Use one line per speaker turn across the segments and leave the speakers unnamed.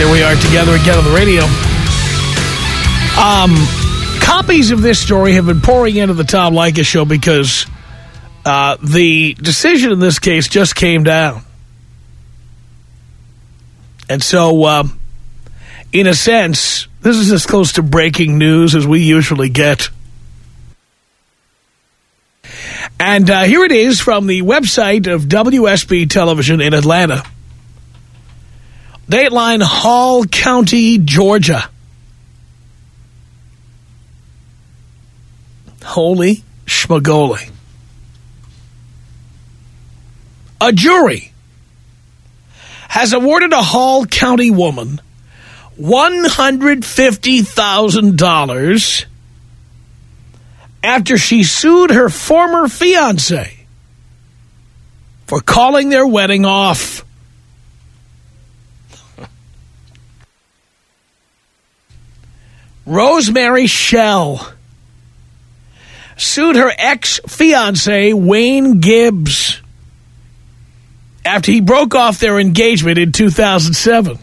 Here we are together again on the radio. Um, copies of this story have been pouring into the Tom Leykis show because uh, the decision in this case just came down. And so, um, in a sense, this is as close to breaking news as we usually get. And uh, here it is from the website of WSB Television in Atlanta. Dateline Hall County, Georgia. Holy schmagoli. A jury has awarded a Hall County woman $150,000 after she sued her former fiancé for calling their wedding off. Rosemary Shell sued her ex-fiancé, Wayne Gibbs, after he broke off their engagement in 2007.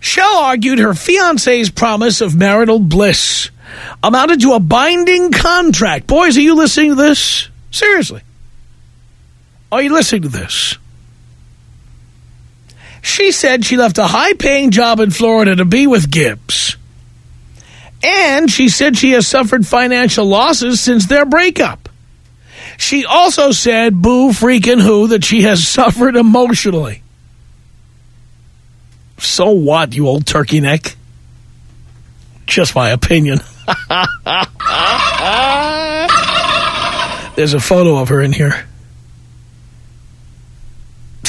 Shell argued her fiancé's promise of marital bliss amounted to a binding contract. Boys, are you listening to this? Seriously. Are you listening to this? She said she left a high-paying job in Florida to be with Gibbs. And she said she has suffered financial losses since their breakup. She also said, boo freaking who, that she has suffered emotionally. So what, you old turkey neck? Just my opinion. There's a photo of her in here.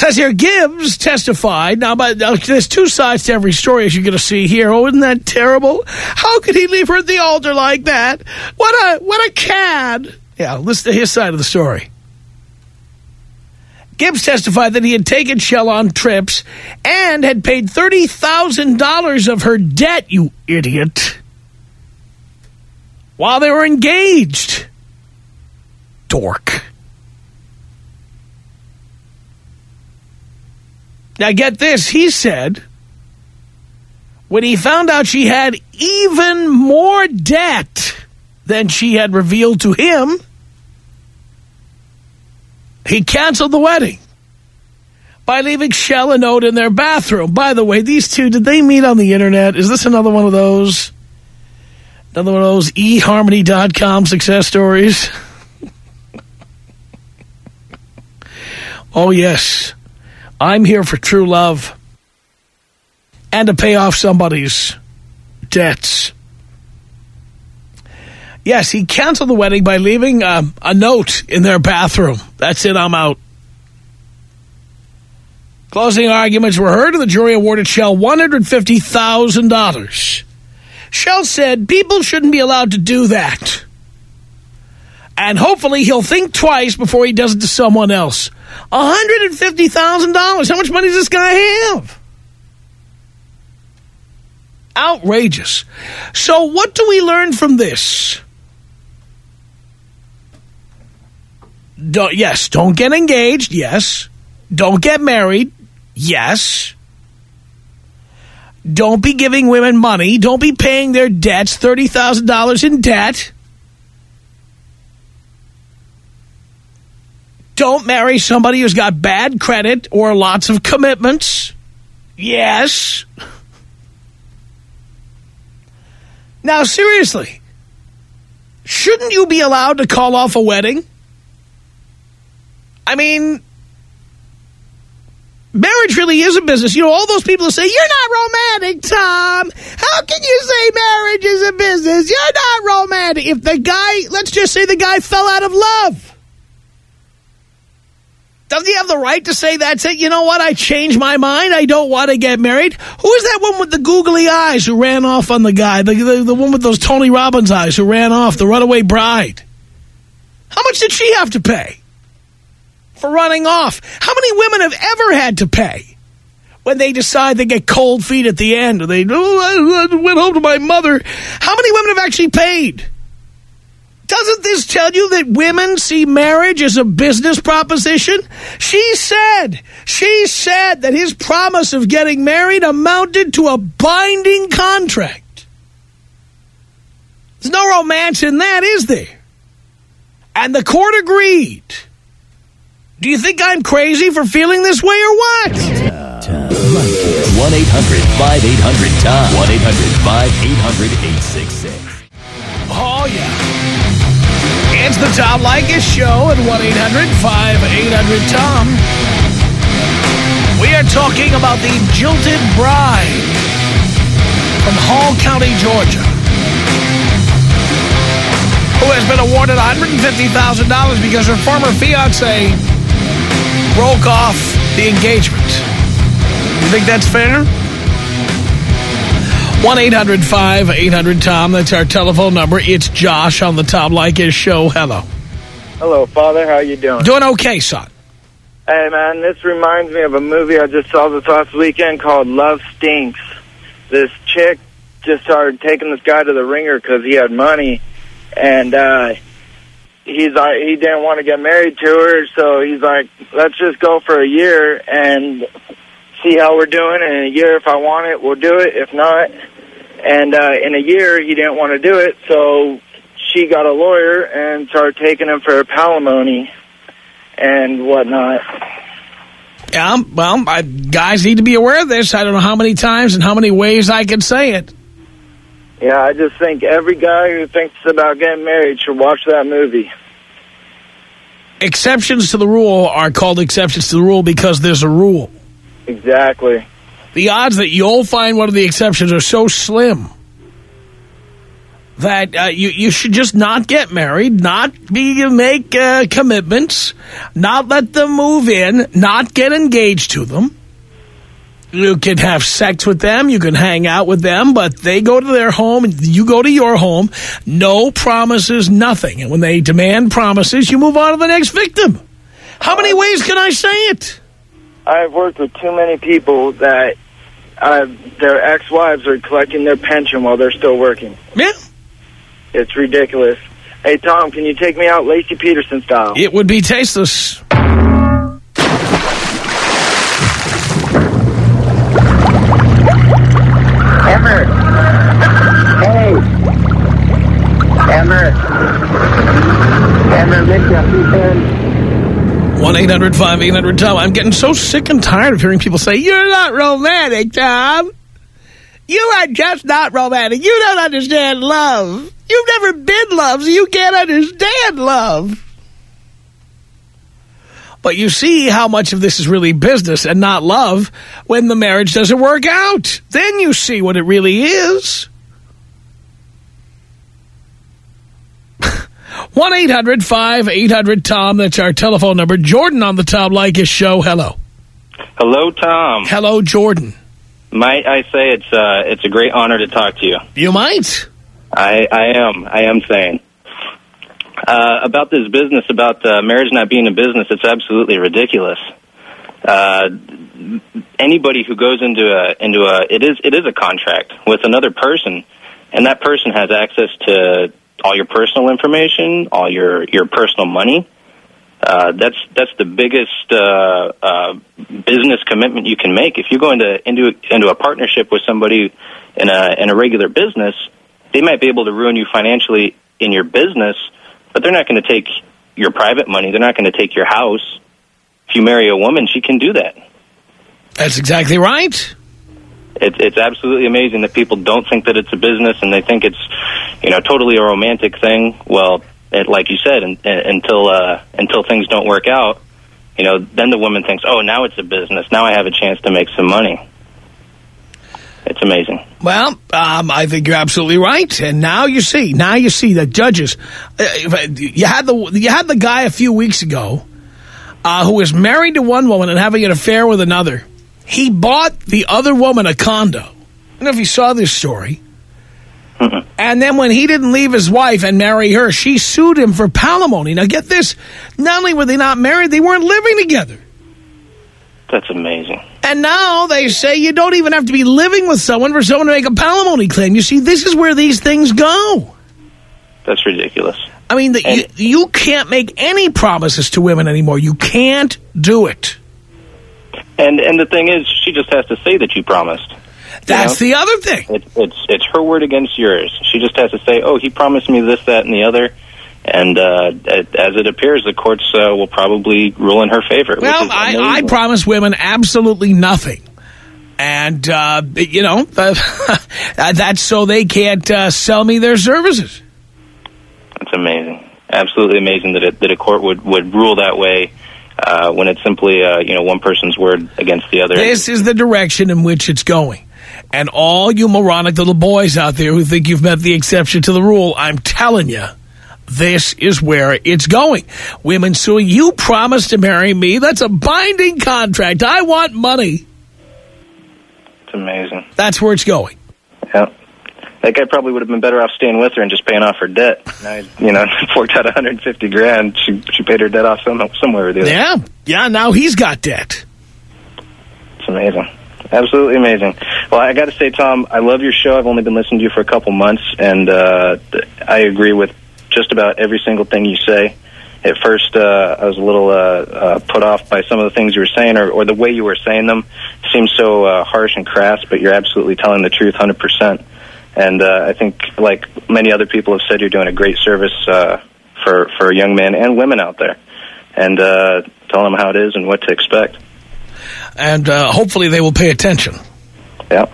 Says here, Gibbs testified. Now, but uh, there's two sides to every story, as you're going to see here. Oh, isn't that terrible? How could he leave her at the altar like that? What a what a cad! Yeah, listen to his side of the story. Gibbs testified that he had taken Shell on trips and had paid $30,000 of her debt, you idiot, while they were engaged. Dork. Now get this, he said, when he found out she had even more debt than she had revealed to him, he canceled the wedding by leaving Shell a note in their bathroom. By the way, these two, did they meet on the internet? Is this another one of those? Another one of those eHarmony.com success stories? oh, yes. I'm here for true love and to pay off somebody's debts. Yes, he canceled the wedding by leaving um, a note in their bathroom. That's it, I'm out. Closing arguments were heard and the jury awarded Shell $150,000. Shell said people shouldn't be allowed to do that. And hopefully he'll think twice before he does it to someone else. $150,000. How much money does this guy have? Outrageous. So what do we learn from this? Don't, yes, don't get engaged. Yes. Don't get married. Yes. Don't be giving women money. Don't be paying their debts, $30,000 in debt. Don't marry somebody who's got bad credit or lots of commitments. Yes. Now, seriously, shouldn't you be allowed to call off a wedding? I mean, marriage really is a business. You know, all those people who say, you're not romantic, Tom. How can you say marriage is a business? You're not romantic. If the guy, let's just say the guy fell out of love. Doesn't he have the right to say that's it? You know what? I changed my mind. I don't want to get married. Who is that one with the googly eyes who ran off on the guy? The, the, the one with those Tony Robbins eyes who ran off, the runaway bride. How much did she have to pay for running off? How many women have ever had to pay when they decide they get cold feet at the end? Or they oh, I went home to my mother. How many women have actually paid? Doesn't this tell you that women see marriage as a business proposition? She said, she said that his promise of getting married amounted to a binding contract. There's no romance in that, is there? And the court agreed. Do you think I'm crazy for feeling this way or what?
1-800-5800-TOM. 1-800-5800-866.
Oh, yeah. It's the Tom Leykis Show at 1-800-5800-TOM. We are talking about the jilted bride from Hall County, Georgia, who has been awarded $150,000 because her former fiance broke off the engagement. You think that's fair? 1-800-5800-TOM. That's our telephone number. It's Josh on the Tom Leykis show. Hello.
Hello, Father. How you doing?
Doing okay, son.
Hey, man, this reminds me of a movie I just saw this last weekend called Love Stinks. This chick just started taking this guy to the ringer because he had money, and uh, he's like, he didn't want to get married to her, so he's like, let's just go for a year and see how we're doing. And in a year, if I want it, we'll do it. If not, and uh, in a year, he didn't want to do it, so she got a lawyer and started taking him for palimony and whatnot.
Yeah, well, I, guys need to be aware of this. I don't know how many times and how many ways I can say it.
Yeah, I just think every guy who thinks about getting married should watch that movie.
Exceptions to the rule are called exceptions to the rule because there's a rule.
Exactly.
The odds that you'll find one of the exceptions are so slim that uh, you, you should just not get married, not be make uh, commitments, not let them move in, not get engaged to them. You can have sex with them, you can hang out with them, but they go to their home and you go to your home. No promises, nothing. And when they demand promises, you move on to the next victim. How many ways can I say it?
I've worked with too many people that uh, their ex-wives are collecting their pension while they're still working.
Yeah.
It's ridiculous. Hey, Tom, can you take me out Laci Peterson style?
It would be tasteless. 1-800-5800-TOM. I'm getting so sick and tired of hearing people say, you're not romantic, Tom. You are just not romantic. You don't understand love. You've never been loved, so you can't understand love. But you see how much of this is really business and not love when the marriage doesn't work out. Then you see what it really is. 1-800-5800-TOM. That's our telephone number. Jordan on the Tom Leykis show. Hello.
Hello, Tom.
Hello, Jordan.
Might I say it's uh, it's a great honor to talk to you.
You might.
I, I am. I am saying. Uh, about this business, about uh, marriage not being a business, it's absolutely ridiculous. Uh, anybody who goes into a into a it is it is a contract with another person, and that person has access to all your personal information, all your your personal money. Uh, that's that's the biggest uh, uh, business commitment you can make. If you go into into into a partnership with somebody in a in a regular business, they might be able to ruin you financially in your business, but they're not going to take your private money. They're not going to take your house. If you marry a woman, she can do that.
That's exactly right.
It's it's absolutely amazing that people don't think that it's a business and they think it's, you know, totally a romantic thing. Well, it, like you said, in, until uh, until things don't work out, you know, then the woman thinks, oh, now it's a business. Now I have a chance to make some money. It's amazing.
Well, um, I think you're absolutely right. And now you see, now you see that judges, uh, you had the you had the guy a few weeks ago uh, who was married to one woman and having an affair with another. He bought the other woman a condo. I don't know if you saw this story. And then when he didn't leave his wife and marry her, she sued him for palimony. Now get this, not only were they not married, they weren't living together.
That's amazing.
And now they say you don't even have to be living with someone for someone to make a palimony claim. You see, this is where these things go.
That's ridiculous.
I mean, the, you, you can't make any promises to women anymore. You can't do it.
And and the thing is, she just has to say that you promised.
That's
you
the other thing.
It, it's it's her word against yours. She just has to say, "Oh, he promised me this, that, and the other." And uh, as it appears, the courts uh, will probably rule in her favor.
Well, I, I promise women absolutely nothing. And, uh, you know, that's so they can't uh, sell me their services.
It's amazing. Absolutely amazing that, it, that a court would, would rule that way uh, when it's simply, uh, you know, one person's word against the other.
This is the direction in which it's going. And all you moronic little boys out there who think you've met the exception to the rule, I'm telling you, this is where it's going. Women suing, you promised to marry me. That's a binding contract. I want money.
It's amazing.
That's where it's going.
Yeah. That guy probably would have been better off staying with her and just paying off her debt. Now, you know, forked out 150 grand. She she paid her debt off some, somewhere or the other.
Yeah, yeah. Now he's got debt.
It's amazing. Absolutely amazing. Well, I got to say, Tom, I love your show. I've only been listening to you for a couple months, and uh, I agree with just about every single thing you say. At first, uh, I was a little uh, uh, put off by some of the things you were saying, or, or the way you were saying them. seems so uh, harsh and crass, but you're absolutely telling the truth, hundred percent. And uh, I think, like many other people have said, you're doing a great service uh, for for young men and women out there, and uh, telling them how it is and what to expect.
And uh, hopefully they will pay attention.
Yeah.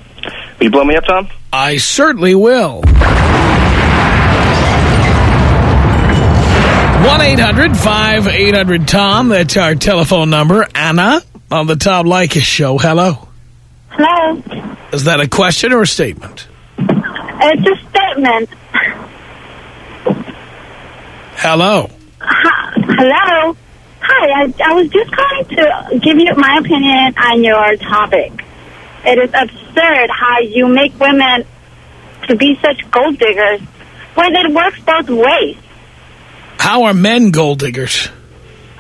Will you blow me up, Tom?
I certainly will. 1-800-5800-TOM. That's our telephone number. Anna on the Tom Leykis show. Hello.
Hello.
Is that a question or a statement?
It's a statement.
Hello.
Hi, hello. Hi, I, I was just calling to give you my opinion on your topic. It is absurd how you make women to be such gold diggers when it works both ways.
How are men gold diggers?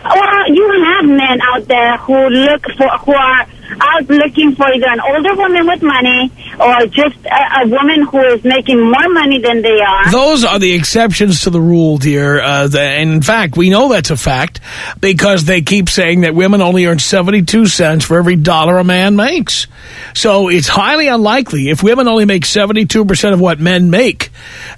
Well, you have men out there who look for, who are out looking for either an older woman with money or just a, a woman who is making more money than they are.
Those are the exceptions to the rule, dear. Uh, the, and in fact, we know that's a fact because they keep saying that women only earn 72 cents for every dollar a man makes. So it's highly unlikely, if women only make 72% of what men make,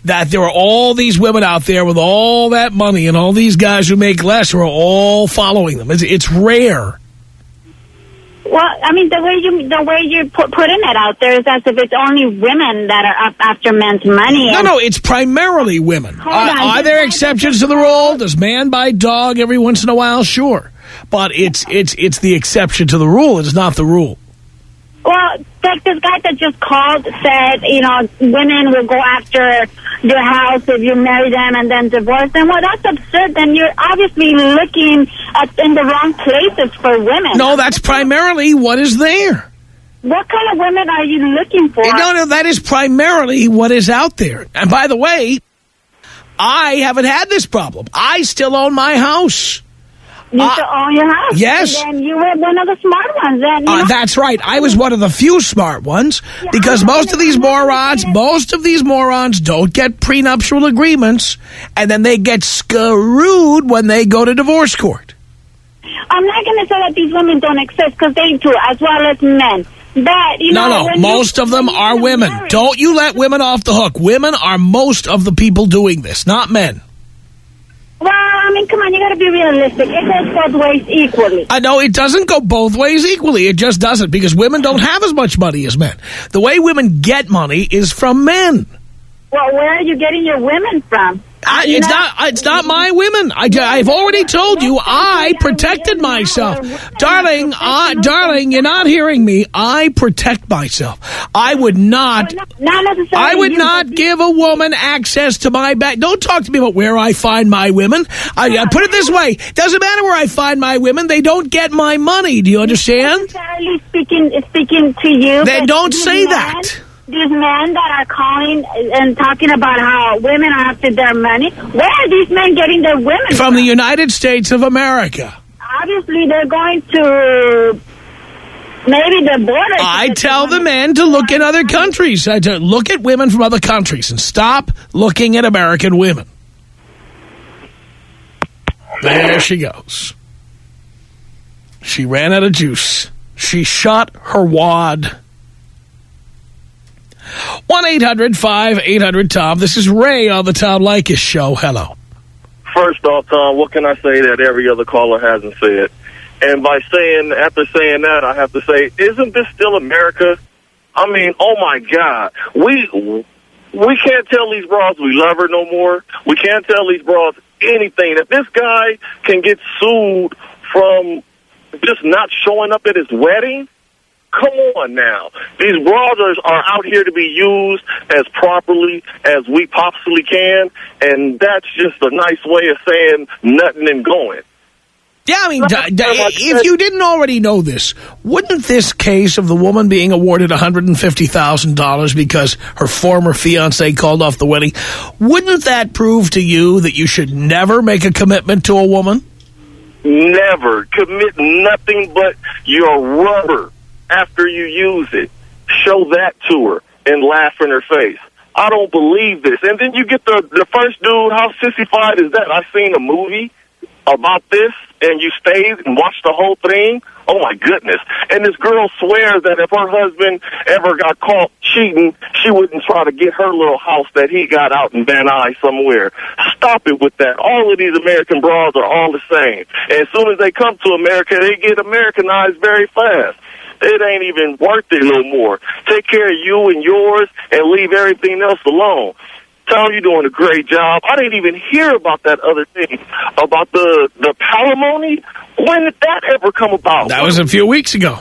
that there are all these women out there with all that money and all these guys who make less who are all following them. It's, it's rare.
Well, I mean, the way you the way you're put, putting it out there is as if it's only women that are up after men's money.
No, no, it's primarily women.
On,
uh,
are
there exceptions to the rule? Does man buy dog every once in a while? Sure. But it's it's it's the exception to the rule. It's not the rule.
Well, like this guy that just called said, you know, women will go after your house if you marry them and then divorce them. Well, that's absurd. Then you're obviously looking at, in the wrong places for women.
No, that's primarily what is there.
What kind of women are you looking for?
No, no, that is primarily what is out there. And by the way, I haven't had this problem. I still own my house.
You
Uh,
still own your house.
yes.
And then you were one of the smart ones. Then,
Uh,
know,
that's right. I was one of the few smart ones because most of these morons, most of these morons don't get prenuptial agreements and then they get screwed when they go to divorce court.
I'm not going to say that these women don't exist because they do, as well as men. But, you
No,
know,
no, most
you-
of them are women.
married-
Don't you let women off the hook. Women are most of the people doing this, not men.
Well,
I mean, come on, you got to be realistic. It goes both ways equally.
I know it doesn't go both ways equally. It just doesn't because women don't have as much money as men. The way women get money is from men.
Well, where are you getting your women from?
I, it's
know-
not. It's not my women. I, have already told you. I protected myself, darling. I, darling, you're not hearing me. I protect myself. I would not.
Not necessarily
I would not give a woman access to my back. Don't talk to me about where I find my women. I, I put it this way: doesn't matter where I find my women. They don't get my money. Do you understand?
speaking speaking to you.
Then don't say that.
These men that are calling and talking about how women are after their money, where are these men getting their women
From the United States of America.
Obviously, they're going to maybe the border.
I tell the men to look in other countries. I tell, look at women from other countries and stop looking at American women. There she goes. She ran out of juice. She shot her wad. 1-800-5800-TOM. This is Ray on the Tom Leykis Show. Hello.
First off, Tom, what can I say that every other caller hasn't said? And by saying, after saying that, I have to say, isn't this still America? I mean, oh my God, we we can't tell these bras we love her no more. We can't tell these bras anything. If this guy can get sued from just not showing up at his wedding, come on now. These bras are, out here to be used as properly as we possibly can, and that's just a nice way of saying nothing and going.
Yeah, I mean, if you didn't already know this, wouldn't this case of the woman being awarded $150,000 because her former fiancé called off the wedding, wouldn't that prove to you that you should never make a commitment to a woman?
Never commit nothing but your rubber after you use it. Show that to her and laugh in her face. I don't believe this. And then you get the the first dude. How sissified is that? I've seen a movie about this, and you stayed and watched the whole thing. Oh my goodness! And this girl swears that if her husband ever got caught cheating, she wouldn't try to get her little house that he got out in Van Nuys somewhere. Stop it with that. All of these American bras are all the same. And as soon as they come to America, they get Americanized very fast. It ain't even worth it no more. Take care of you and yours and leave everything else alone. Tom, you're doing a great job. I didn't even hear about that other thing, about the, the palimony. When did that ever come about?
That was a few weeks ago.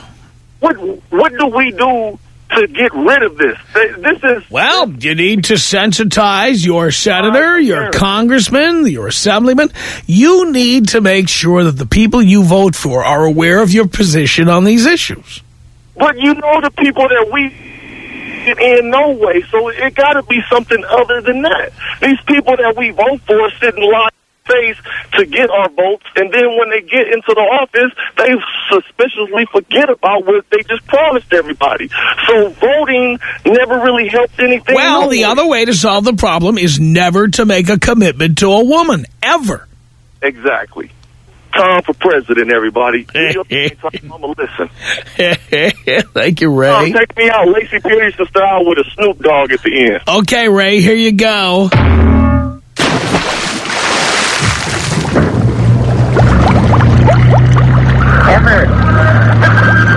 What, what do we do to get rid of this? This is...
Well, you need to sensitize your senator, your congressman, your assemblyman. You need to make sure that the people you vote for are aware of your position on these issues.
But you know the people that we in no way, so it got to be something other than that. These people that we vote for sit in line face to get our votes, and then when they get into the office, they suspiciously forget about what they just promised everybody. So voting never really helped anything.
Well,
no
the
way.
other way to solve the problem is never to make a commitment to a woman, ever.
Exactly. Tom for president, everybody. I'm going to listen.
Thank you, Ray.
Tom, take me out Laci Peterson style with a Snoop Dogg at the end.
Okay, Ray, here you go.
Emmer.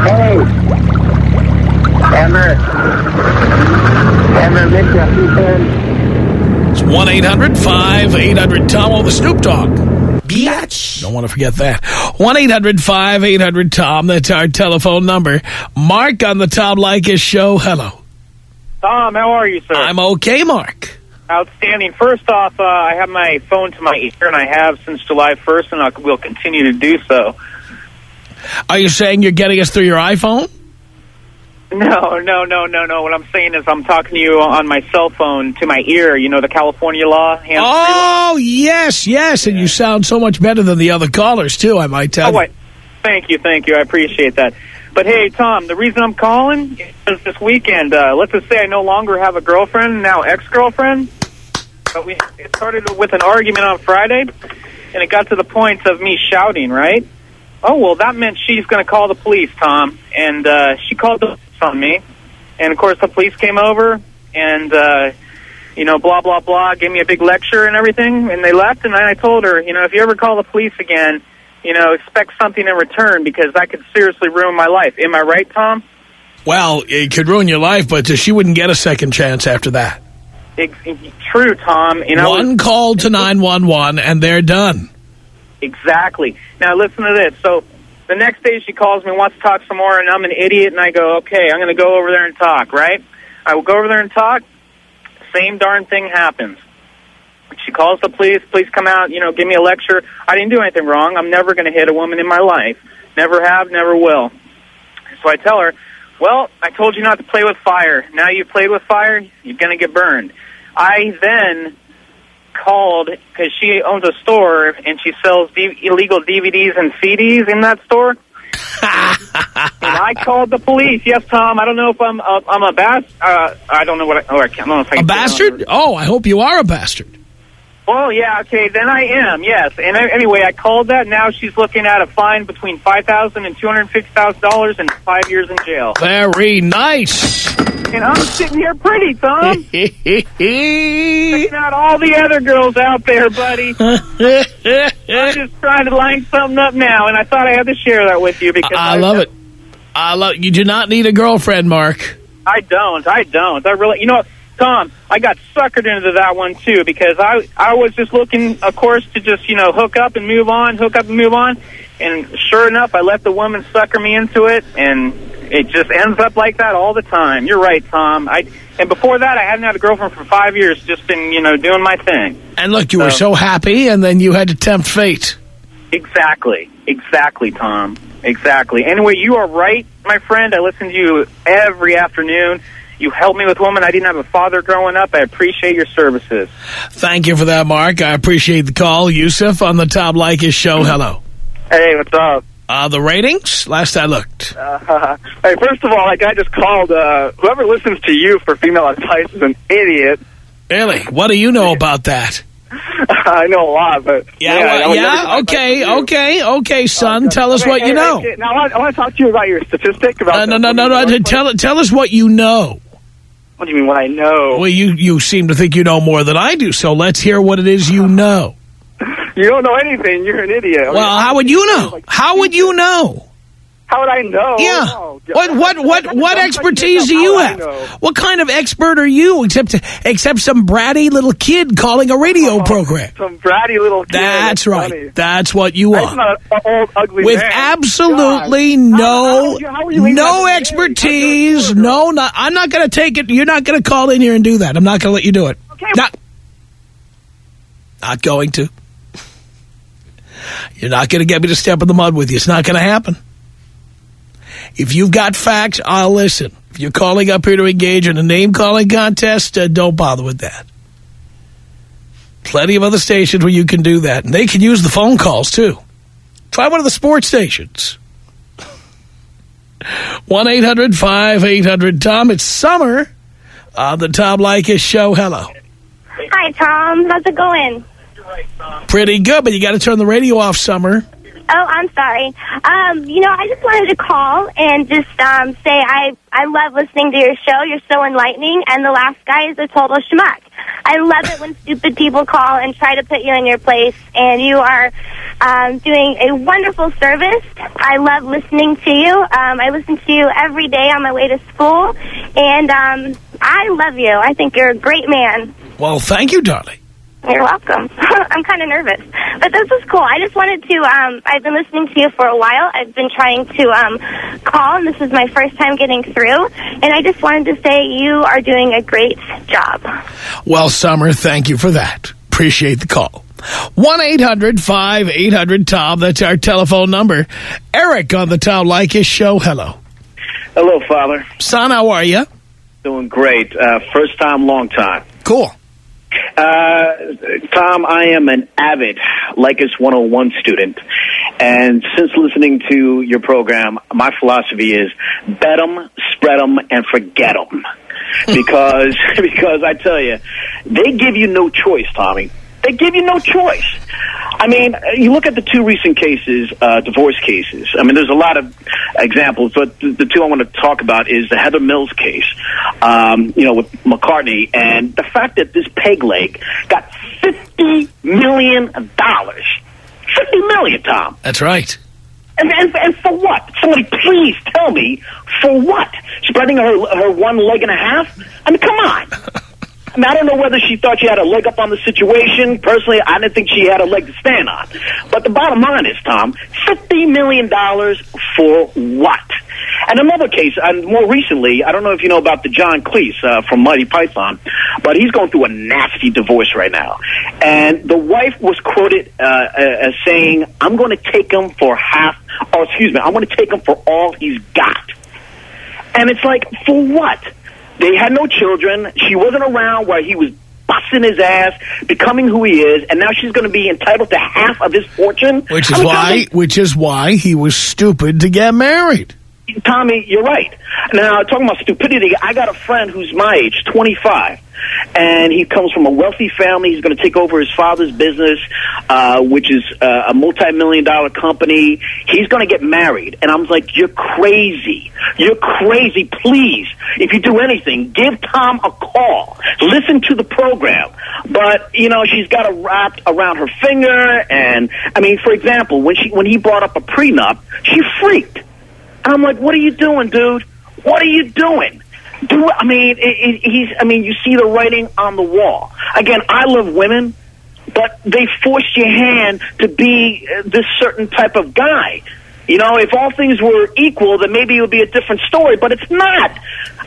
Hey. Emmer. Emmer, Mitch, you.
It's 1-800-5800-TOM. Oh, the Snoop Dogg. Biatch. Don't want to forget that. 1-800-5800-TOM. That's our telephone number. Mark on the Tom Leykis show. Hello.
Tom, how are you, sir?
I'm okay, Mark.
Outstanding. First off, uh, I have my phone to my ear, and I have since July 1st, and I will continue to do so.
Are you saying you're getting us through your iPhone?
No, no, no, no, no. What I'm saying is I'm talking to you on my cell phone to my ear. You know the California law? hands-free law?
Oh, yes, yes. And you sound so much better than the other callers, too, I might tell
Oh,
you.
wait. Thank you, thank you. I appreciate that. But hey, Tom, the reason I'm calling is this weekend. Uh, let's just say I no longer have a girlfriend, now ex-girlfriend. But we it started with an argument on Friday, and it got to the point of me shouting, right? Oh, well, that meant she's going to call the police, Tom. And uh, she called the on me. And, of course, the police came over, and, uh, you know, blah, blah, blah, gave me a big lecture and everything, and they left, and then I told her, you know, if you ever call the police again, you know, expect something in return because that could seriously ruin my life. Am I right, Tom?
Well, it could ruin your life, but she wouldn't get a second chance after that.
Ex- true, Tom. You know,
One call to 911 and they're done.
Exactly. Now listen to this. So the next day she calls me, and wants to talk some more, and I'm an idiot, and I go, okay, I'm going to go over there and talk, right? I will go over there and talk. Same darn thing happens. She calls the police. Please come out. You know, give me a lecture. I didn't do anything wrong. I'm never going to hit a woman in my life. Never have. Never will. So I tell her, well, I told you not to play with fire. Now you played with fire. You're going to get burned. I then called because she owns a store and she sells D- illegal DVDs and CDs in that store. and I called the police. Yes, Tom. I don't know if I'm uh, I'm a bas. Uh, I don't know what. I, oh, I, can't, I don't know if I
A bastard? Oh, I hope you are a bastard.
Well, yeah, okay, then I am, yes. And uh, anyway, I called that. Now she's looking at a fine between five thousand and two hundred fifty thousand dollars and five years in jail.
Very nice.
And I'm sitting here pretty, Tom. Checking out all the other girls out there, buddy. I'm just trying to line something up now, and I thought I had to share that with you because
I love it. I love. You do not need a girlfriend, Mark.
I don't. I don't. I really, you know, Tom, I got suckered into that one too because I I was just looking, of course, to just you know hook up and move on, hook up and move on, and sure enough, I let the woman sucker me into it, and it just ends up like that all the time. You're right, Tom. I and before that, I hadn't had a girlfriend for five years, just been you know doing my thing.
And look, you were so happy, and then you had to tempt fate.
Exactly. Exactly, Tom. Exactly. Anyway, you are right, my friend. I listen to you every afternoon. You helped me with women. I didn't have a father growing up. I appreciate your services.
Thank you for that, Mark. I appreciate the call. Yusuf on the Tom Leykis show. Hello.
Hey, what's up?
Uh, the ratings? Last I looked.
Uh, hey, first of all, that guy just called. Uh, whoever listens to you for female advice is an idiot.
Really? What do you know about that?
I know a lot, but
Yeah,
I
well, yeah,
never give advice
okay, okay, okay, son. Tell us
Okay,
what
hey,
you know.
hey, now I want, I want to talk to you about your statistic about.
Uh, no, no, no, no.
women's
Tell, tell us what you know.
What do you mean? What I know?
Well, you, you seem to think you know more than I do, so let's hear what it is you know.
You don't know anything. You're an idiot.
Well, how would you know? How would you know?
How would I know?
Yeah.
Oh,
What what what what expertise do you have? What kind of expert are you except except some bratty little kid calling a radio oh, program?
Some bratty little kid.
That's right.
funny.
That's what you are.
an old ugly
With
man.
absolutely
God.
no
How- how- you
no expertise. No, not, I'm not going to take it. You're not going to call in here and do that. I'm not going to let you do it.
Okay.
Not, not going to. You're not going to get me to step in the mud with you. It's not going to happen. If you've got facts, I'll listen. If you're calling up here to engage in a name-calling contest, uh, don't bother with that. Plenty of other stations where you can do that. And they can use the phone calls, too. Try one of the sports stations. 1-800-5800-TOM. It's summer on the Tom Leykis show. Hello.
Hi, Tom. How's it going?
Pretty good, but you got to turn the radio off, Summer.
Oh, I'm sorry. Um, you know, I just wanted to call and just um, say I I love listening to your show. You're so enlightening, and the last guy is a total schmuck. I love it when stupid people call and try to put you in your place, and you are um, doing a wonderful service. I love listening to you. Um, I listen to you every day on my way to school, and um, I love you. I think you're a great man.
Well, thank you, darling.
You're welcome. I'm kind of nervous, but this is cool. I just wanted to. Um, I've been listening to you for a while. I've been trying to um, call, and this is my first time getting through. And I just wanted to say you are doing a great job.
Well, Summer, thank you for that. Appreciate the call. 1-800-5800-TOM. That's our telephone number. Eric on the Tom Leykis show. Hello.
Hello, Father.
Son, how are you?
Doing great. Uh, first time, long time.
Cool.
Uh, Tom, I am an avid Leykis 101 student. And since listening to your program, my philosophy is bet 'em, spread 'em, and forget 'em. Because, because I tell you, they give you no choice, Tommy. They give you no choice. I mean, you look at the two recent cases, uh, divorce cases. I mean, there's a lot of examples, but the, the two I want to talk about is the Heather Mills case, um, you know, with McCartney, and the fact that this peg leg got $50 million. 50 million, Tom.
That's right.
And, and, and for what? Somebody please tell me, for what? Spreading her, her one leg and a half? I mean, come on. I mean, I don't know whether she thought she had a leg up on the situation. Personally, I didn't think she had a leg to stand on. But the bottom line is, Tom, $50 million for what? And another case, and more recently, I don't know if you know about the John Cleese uh, from Monty Python, but he's going through a nasty divorce right now. And the wife was quoted uh, as saying, I'm going to take him for half, or excuse me, I'm going to take him for all he's got. And it's like, for what? They had no children. She wasn't around while he was busting his ass, becoming who he is, and now she's going to be entitled to half of his fortune.
Which is
I mean,
why,
Tommy,
which is why he was stupid to get married.
Tommy, you're right. Now, talking about stupidity, I got a friend who's my age, 25, and he comes from a wealthy family. He's going to take over his father's business, uh, which is uh, a multi-million dollar company. He's going to get married, and I'm like, you're crazy. You're crazy. Please, if you do anything, give Tom a call. Listen to the program. But you know, she's got it wrapped around her finger, and I mean, for example, when she when he brought up a prenup, she freaked. And I'm like, what are you doing, dude? What are you doing? Do I mean, it, it, he's. I mean, you see the writing on the wall. Again, I love women, but they forced your hand to be uh, this certain type of guy. You know, if all things were equal, then maybe it would be a different story. But it's not.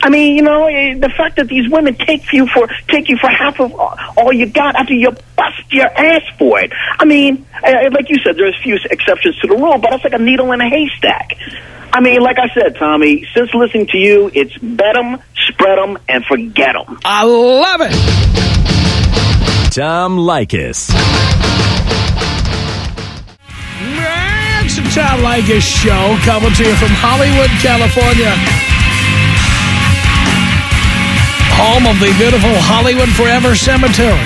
I mean, you know, eh, the fact that these women take you for take you for half of all you got after you bust your ass for it. I mean, eh, like you said, there's a few exceptions to the rule, but it's like a needle in a haystack. I mean, like I said, Tommy, since listening to you, it's bet 'em, spread 'em, and forget 'em.
I love it.
Tom Leykis.
It's the Tom Leykis Show coming to you from Hollywood, California. Home of the beautiful Hollywood Forever Cemetery.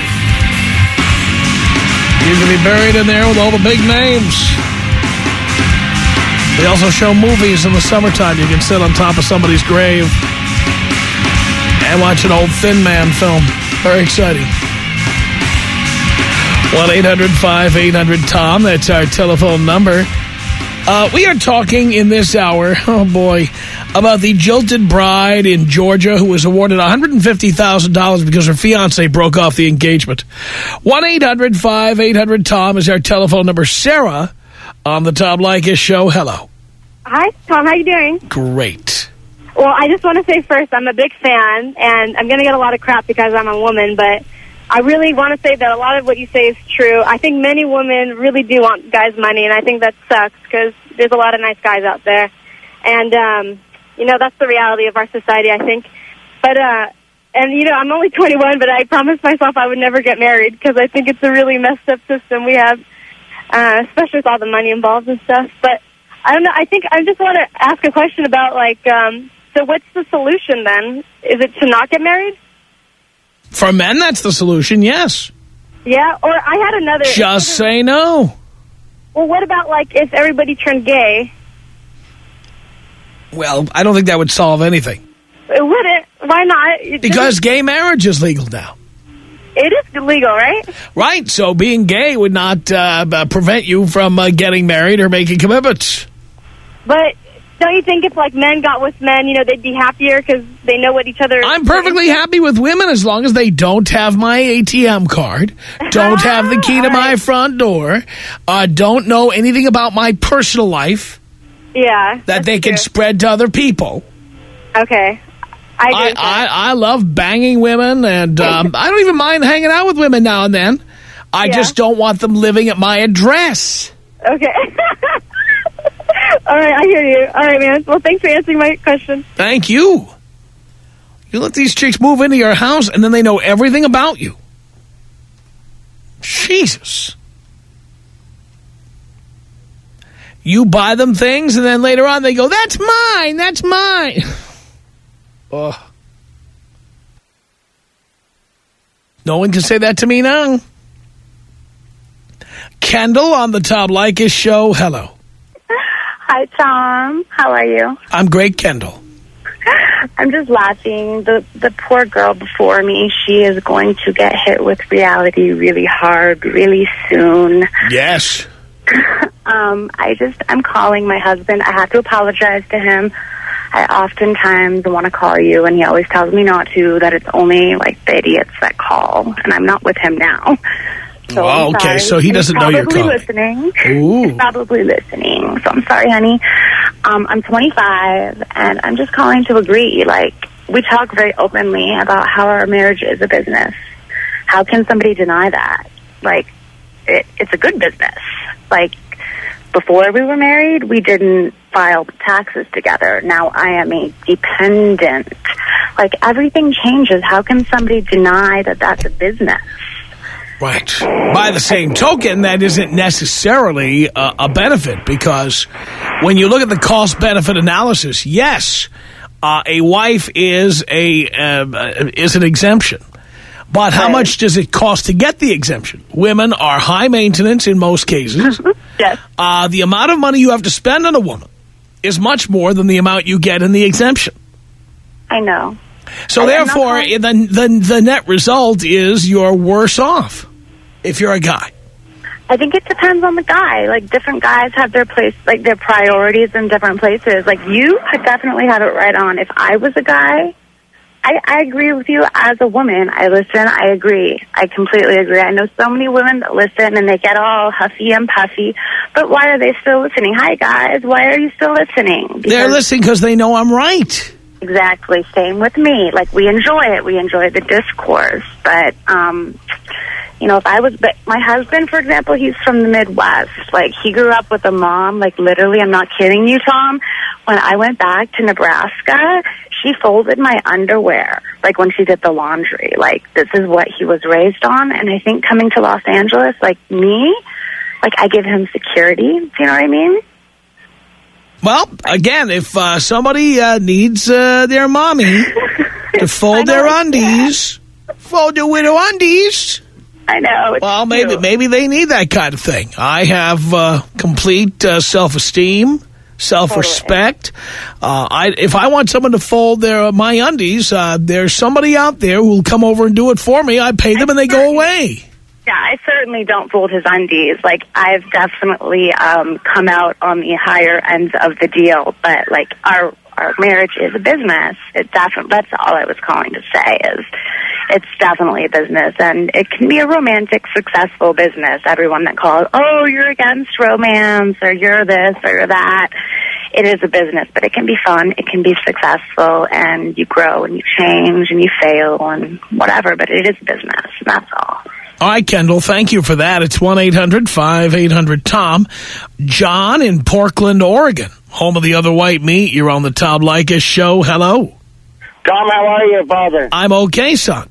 You can be buried in there with all the big names. They also show movies in the summertime. You can sit on top of somebody's grave and watch an old Thin Man film. Very exciting. 1-800-5800-TOM. That's our telephone number. Uh, we are talking in this hour, oh boy, about the jilted bride in Georgia who was awarded $150,000 because her fiance broke off the engagement. 1-800-5800-TOM is our telephone number. Sarah on the Tom Leykis show. Hello.
Hi, Tom. How you doing?
Great.
Well, I just want to say first, I'm a big fan, and I'm going to get a lot of crap because I'm a woman, but I really want to say that a lot of what you say is true. I think many women really do want guys' money, and I think that sucks because there's a lot of nice guys out there. And, um, you know, that's the reality of our society, I think. But, uh, and, you know, I'm only 21, but I promised myself I would never get married because I think it's a really messed up system we have, uh, especially with all the money involved and stuff. But I don't know. I think I just want to ask a question about, like, um, so what's the solution then? Is it to not get married?
For men, that's the solution, yes.
Yeah, or I had another...
Just say no.
Well, what about, like, if everybody turned gay?
Well, I don't think that would solve anything.
It wouldn't. Why not? It
Because gay marriage is legal now.
It is legal, right?
Right, so being gay would not uh, prevent you from uh, getting married or making commitments.
But don't you think if, like, men got with men, you know, they'd be happier because they know what each other...
I'm perfectly happy with women as long as they don't have my ATM card, don't have the key to my front door, uh, don't know anything about my personal life
Yeah.
that they can spread to other people.
Okay. I
I. I, I love banging women, and um, I don't even mind hanging out with women now and then. I
Yeah.
just don't want them living at my address.
Okay. All right, I hear you. All right, man. Well, thanks for answering my question.
Thank you. You let these chicks move into your house, and then they know everything about you. Jesus. You buy them things, and then later on they go, that's mine, that's mine. Ugh. No one can say that to me now. Kendall on the Tom Leykis show. Hello.
Hi, Tom. How are you?
I'm great, Kendall.
I'm just laughing. The the poor girl before me, she is going to get hit with reality really hard, really soon.
Yes.
Um, I just I'm calling my husband. I have to apologize to him. I oftentimes want to call you, and he always tells me not to. That it's only like the idiots that call, and I'm not with him now. So
Oh, okay, so he doesn't know you're
probably
calling.
listening.
Ooh.
He's probably listening. So I'm sorry, honey. Um, I'm 25, and I'm just calling to agree. Like we talk very openly about how our marriage is a business. How can somebody deny that? Like it, it's a good business. Like before we were married, we didn't file taxes together. Now I am a dependent. Like everything changes. How can somebody deny that that's a business?
Right. By the same token, that isn't necessarily a, a benefit because when you look at the cost-benefit analysis, yes, uh, a wife is a uh, is an exemption. But how much does it cost to get the exemption? Women are high maintenance in most cases.
yes.
Uh, the amount of money you have to spend on a woman is much more than the amount you get in the exemption.
I know.
So
I-
therefore, the, the, the net result is you're worse off if you're a guy.
I think it depends on the guy. Like different guys have their place, like their priorities in different places. Like you could definitely have it right on. If I was a guy, I, I agree with you as a woman. I listen. I agree. I completely agree. I know so many women that listen and they get all huffy and puffy. But why are they still listening? Hi guys, why are you still listening?
They're listening because they know I'm right.
Exactly. Same with me. Like we enjoy it. We enjoy the discourse. But um you know, if I was but my husband, for example, he's from the Midwest. Like he grew up with a mom, like literally I'm not kidding you, Tom. When I went back to Nebraska, she folded my underwear, like when she did the laundry. Like this is what he was raised on and I think coming to Los Angeles, like me, like I give him security. Do you know what I mean?
Well, again, if uh, somebody uh, needs uh, their mommy to fold their undies, fold their widow undies.
I know.
Well, maybe
cute.
maybe they need that kind of thing. I have uh, complete uh, self-esteem, self-respect. Uh, I, if I want someone to fold their my undies, uh, there's somebody out there who will come over and do it for me. I pay them and they go away.
Yeah, I certainly don't fold his undies. Like I've definitely um come out on the higher ends of the deal, but like our our marriage is a business. It definitely that's all I was calling to say is it's definitely a business and it can be a romantic successful business. Everyone that calls, "Oh, you're against romance or you're this or you're that." It is a business, but it can be fun, it can be successful and you grow and you change and you fail and whatever, but it is a business. And that's all.
All right, Kendall, thank you for that. It's 1-800-5800-TOM. John in Portland, Oregon, home of the other white meat. You're on the Tom Leykis show. Hello.
Tom, how are you, father?
I'm okay, son.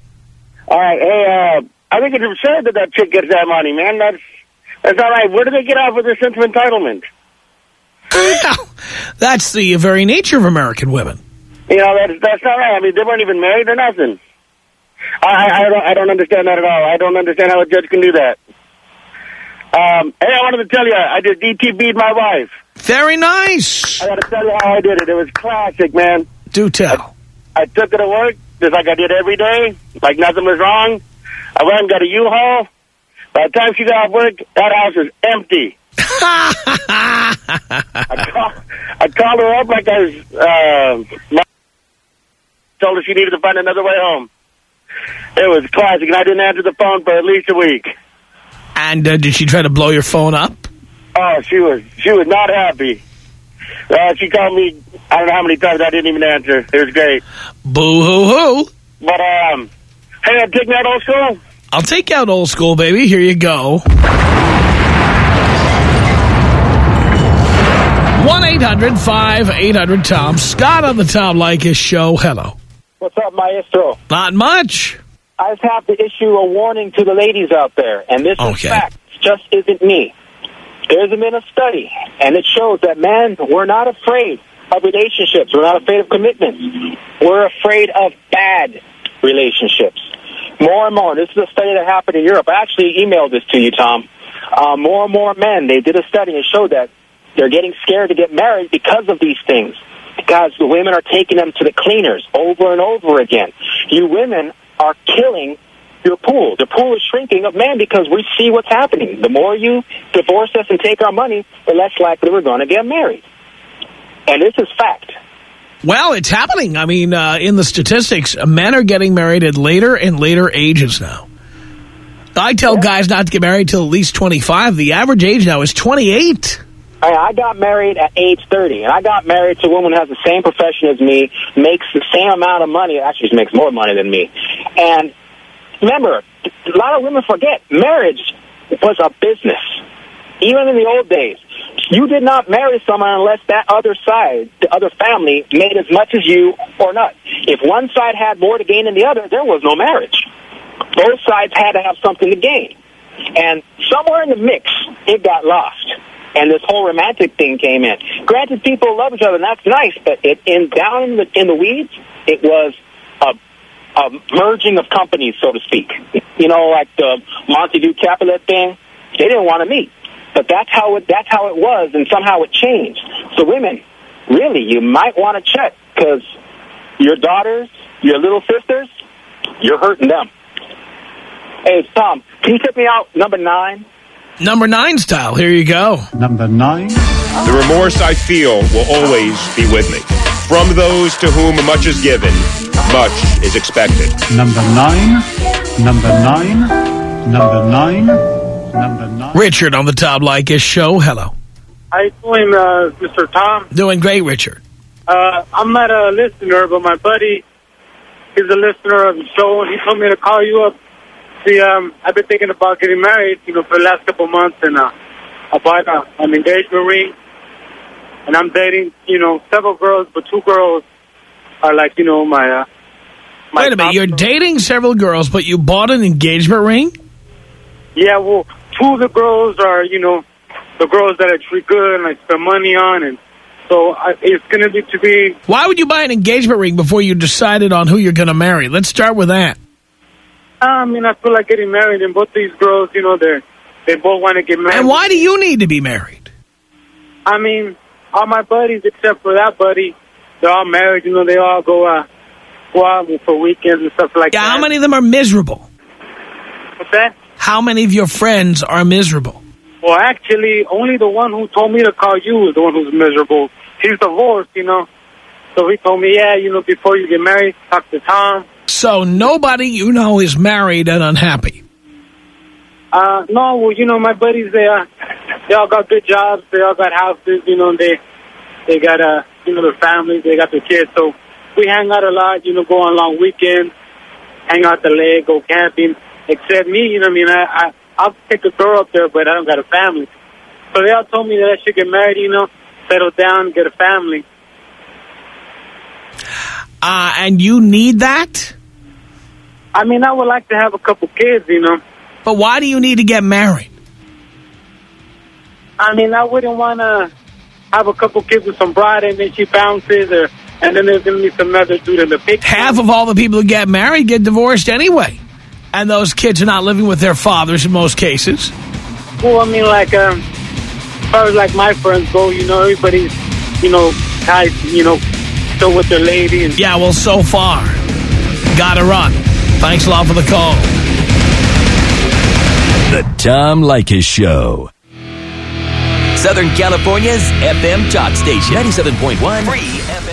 All right, hey, uh, I think it's absurd that that chick gets that money, man. That's that's all right. Where do they get off with this sense of entitlement?
That's the very nature of American women.
You know, that's that's not right. I mean, they weren't even married or nothing. I I, I don't I don't understand that at all. I don't understand how a judge can do that. Um, hey, I wanted to tell you, I just DTB'd my wife.
Very nice.
I got to tell you how I did it. It was classic, man.
Do tell.
I took her to work just like I did every day, like nothing was wrong. I went and got a U-Haul. By the time she got off work, that house was empty. I, call, I called her up like I was, uh, my- told her she needed to find another way home. It was classic, and I didn't answer the phone for at least a week.
And uh, did she try to blow your phone up?
Oh, she was she was not happy. Uh, she called me, I don't know how many times I didn't even answer. It was great.
Boo-hoo-hoo.
But, um, hey, I'm taking that old school.
I'll take you out old school, baby. Here you go. 1-800-5800-TOM. Scott on the Tom Leykis show. Hello.
What's up, Maestro?
Not much.
I just have to issue a warning to the ladies out there, and this
Okay.
is fact. It just isn't me. There's been a study, and it shows that men, we're not afraid of relationships. We're not afraid of commitments. We're afraid of bad relationships. More and more. This is a study that happened in Europe. I actually emailed this to you, Tom. uh, more and more men, they did a study and showed that they're getting scared to get married because of these things. Because the women are taking them to the cleaners over and over again. You women are killing your pool. The pool is shrinking of men because we see what's happening. The more you divorce us and take our money, the less likely we're going to get married. And this is fact.
Well, it's happening. I mean, uh, in the statistics, men are getting married at later and later ages now. I tell guys not to get married till at least 25. The average age now is 28.
I, I got married at age 30, and I got married to a woman who has the same profession as me, makes the same amount of money, actually she makes more money than me. And remember, a lot of women forget, marriage was a business. Even in the old days, you did not marry someone unless that other side, the other family, made as much as you or not. If one side had more to gain than the other, there was no marriage. Both sides had to have something to gain. And somewhere in the mix, it got lost. And this whole romantic thing came in. Granted, people love each other, and that's nice, but it, in down in the, in the weeds, it was a, a merging of companies, so to speak. You know, like the Montague Capulet thing. They didn't want to meet. But that's how it that's how it was, and somehow it changed. So women, really, you might want to check because your daughters, your little sisters, you're hurting them. Hey, Tom, can you tip me out number nine?
Number nine style. Here you go.
Number nine. The remorse I feel will always be with me. From those to whom much is given, much is expected.
Number nine. Number nine. Number nine.
Richard on the Tom Leykis show. Hello.
How you doing, uh, Mr. Tom?
Doing great, Richard.
Uh, I'm not a listener, but my buddy is a listener of the show, and he told me to call you up. See, um, I've been thinking about getting married, you know, for the last couple of months, and uh, I bought uh, an engagement ring, and I'm dating, you know, several girls, but two girls are like, you know, my. Uh, my
Wait a minute. You're dating several girls, but you bought an engagement ring?
Yeah, well, two of the girls are, you know, the girls that I treat good and I spend money on, and so I, it's going to be to be.
Why would you buy an engagement ring before you decided on who you're going to marry? Let's start with that.
I mean, I feel like getting married, and both these girls, you know, they're, they both want to get married.
And why do you need to be married?
I mean, all my buddies except for that buddy, they're all married. You know, they all go uh, go out for weekends and stuff like
Yeah,
that.
how many of them are miserable?
What's that?
How many of your friends are miserable?
Well, actually, only the one who told me to call you is the one who's miserable. He's divorced, you know. So he told me, yeah, you know, before you get married, talk to Tom.
So nobody you know is married and unhappy.
Uh, no, well, you know, my buddies, they, uh, they all got good jobs. They all got houses, you know, they, they got, uh, you know, their families, they got their kids. So we hang out a lot, you know, go on long weekends, hang out the lake, go camping. Except me, you know what I mean? I, I, I'll take a girl up there, but I don't got a family. So they all told me that I should get married, you know, settle down, get a family.
Uh, and you need that?
I mean, I would like to have a couple kids, you know.
But why do you need to get married?
I mean, I wouldn't want to have a couple kids with some bride and then she bounces, or and then there's going to be some other dude in the picture.
Half of all the people who get married get divorced anyway. And those kids are not living with their fathers in most cases.
Well, I mean, like, um, as far as like my friends go, you know, everybody's, you know, tied, you know, still with their lady. And
Yeah, well, so far. Gotta run. Thanks a lot for the call.
The Tom Leykis Show. Southern California's FM talk station. 97.1 Free FM.